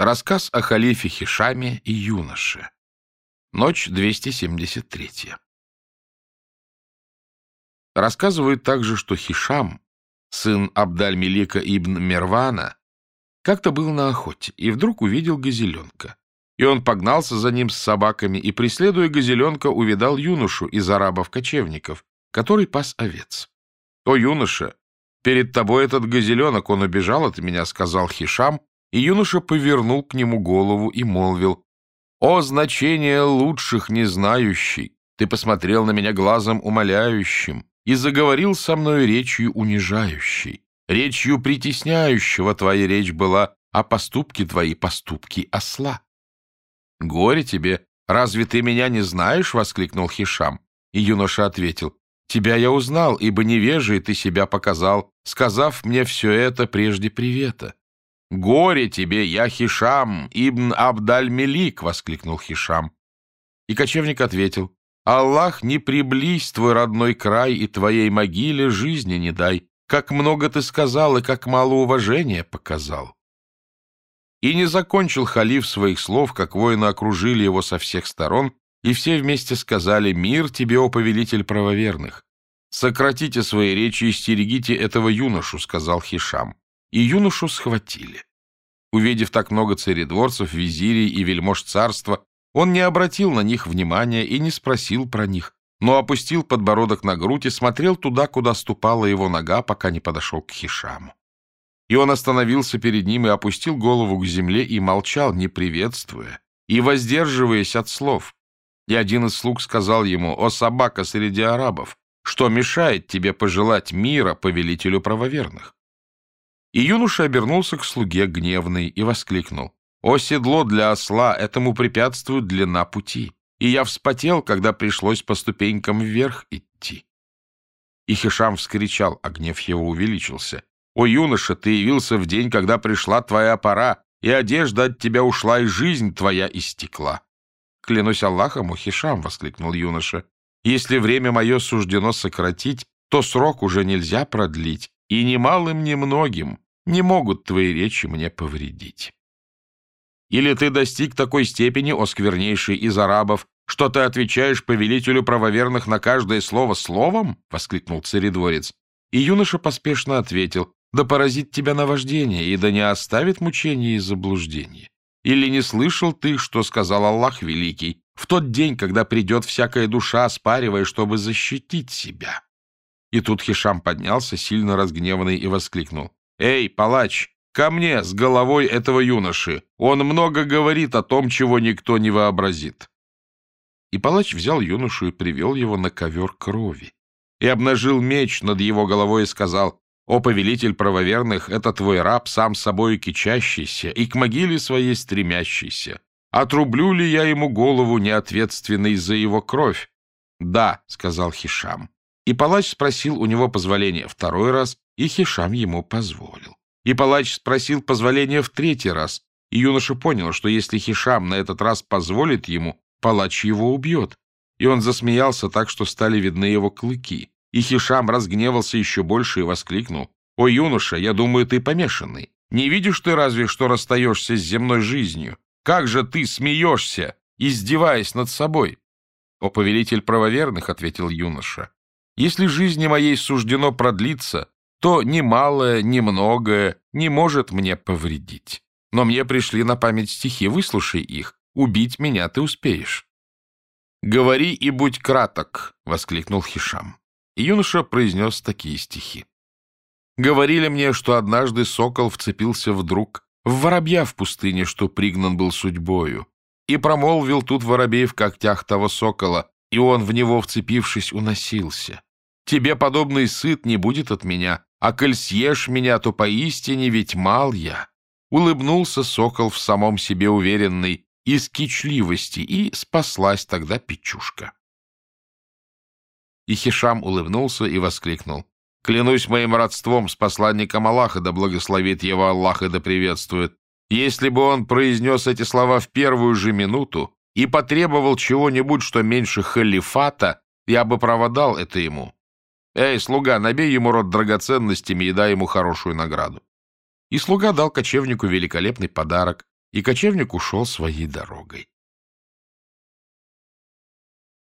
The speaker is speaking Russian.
Рассказ о халифе Хишаме и юноше. Ночь 273. Рассказывают также, что Хишам, сын Абдаль-Мелика ибн Мервана, как-то был на охоте и вдруг увидел газеленка. И он погнался за ним с собаками и, преследуя газеленка, увидал юношу из арабов-кочевников, который пас овец. «О, юноша, перед тобой этот газеленок, он убежал от меня», — сказал Хишам, и юноша повернул к нему голову и молвил, «О, значение лучших не знающий! Ты посмотрел на меня глазом умоляющим и заговорил со мной речью унижающей. Речью притесняющего твоя речь была, а поступки твои — поступки осла». «Горе тебе! Разве ты меня не знаешь?» — воскликнул Хишам. И юноша ответил, «Тебя я узнал, ибо невежей ты себя показал, сказав мне все это прежде привета». «Горе тебе, я Хишам, Ибн Абдаль-Мелик!» — воскликнул Хишам. И кочевник ответил, «Аллах, не приблизь твой родной край и твоей могиле жизни не дай. Как много ты сказал и как мало уважения показал». И не закончил халиф своих слов, как воины окружили его со всех сторон, и все вместе сказали «Мир тебе, о повелитель правоверных!» «Сократите свои речи и стерегите этого юношу», — сказал Хишам и юношу схватили. Увидев так много царедворцев, визирей и вельмож царства, он не обратил на них внимания и не спросил про них, но опустил подбородок на грудь и смотрел туда, куда ступала его нога, пока не подошел к Хишаму. И он остановился перед ним и опустил голову к земле и молчал, не приветствуя, и воздерживаясь от слов. И один из слуг сказал ему, «О, собака среди арабов, что мешает тебе пожелать мира повелителю правоверных?» И юноша обернулся к слуге гневный и воскликнул. «О, седло для осла! Этому препятствует длина пути, и я вспотел, когда пришлось по ступенькам вверх идти». И Хишам вскричал, а гнев его увеличился. «О, юноша, ты явился в день, когда пришла твоя пора, и одежда от тебя ушла, и жизнь твоя истекла». «Клянусь Аллахом, о Хишам!» — воскликнул юноша. «Если время мое суждено сократить, то срок уже нельзя продлить, и ни малым, ни многим не могут твои речи мне повредить. Или ты достиг такой степени, о из арабов, что ты отвечаешь повелителю правоверных на каждое слово словом? — воскликнул царедворец. И юноша поспешно ответил, да поразит тебя наваждение, и да не оставит мучения и заблуждения. Или не слышал ты, что сказал Аллах Великий, в тот день, когда придет всякая душа, спаривая, чтобы защитить себя? И тут Хишам поднялся, сильно разгневанный, и воскликнул. «Эй, палач, ко мне с головой этого юноши! Он много говорит о том, чего никто не вообразит!» И палач взял юношу и привел его на ковер крови. И обнажил меч над его головой и сказал, «О, повелитель правоверных, это твой раб, сам собой кичащийся и к могиле своей стремящийся. Отрублю ли я ему голову, неответственной за его кровь?» «Да», — сказал Хишам. И палач спросил у него позволения второй раз, и Хишам ему позволил. И палач спросил позволения в третий раз, и юноша понял, что если Хишам на этот раз позволит ему, палач его убьет. И он засмеялся так, что стали видны его клыки. И Хишам разгневался еще больше и воскликнул. «О, юноша, я думаю, ты помешанный. Не видишь ты разве, что расстаешься с земной жизнью? Как же ты смеешься, издеваясь над собой?» «О, повелитель правоверных», — ответил юноша, если жизни моей суждено продлиться, то ни малое, ни многое не может мне повредить. Но мне пришли на память стихи, выслушай их. Убить меня ты успеешь. «Говори и будь краток!» — воскликнул Хишам. И юноша произнес такие стихи. «Говорили мне, что однажды сокол вцепился вдруг в воробья в пустыне, что пригнан был судьбою, и промолвил тут воробей в когтях того сокола, и он, в него вцепившись, уносился. Тебе подобный сыт не будет от меня, а коль съешь меня, то поистине ведь мал я. Улыбнулся сокол в самом себе уверенный, из кичливости, и спаслась тогда печушка. И Хишам улыбнулся и воскликнул. «Клянусь моим родством с посланником Аллаха, да благословит его Аллах и да приветствует. Если бы он произнес эти слова в первую же минуту и потребовал чего-нибудь, что меньше халифата, я бы проводал это ему. «Эй, слуга, набей ему рот драгоценностями и дай ему хорошую награду». И слуга дал кочевнику великолепный подарок, и кочевник ушел своей дорогой.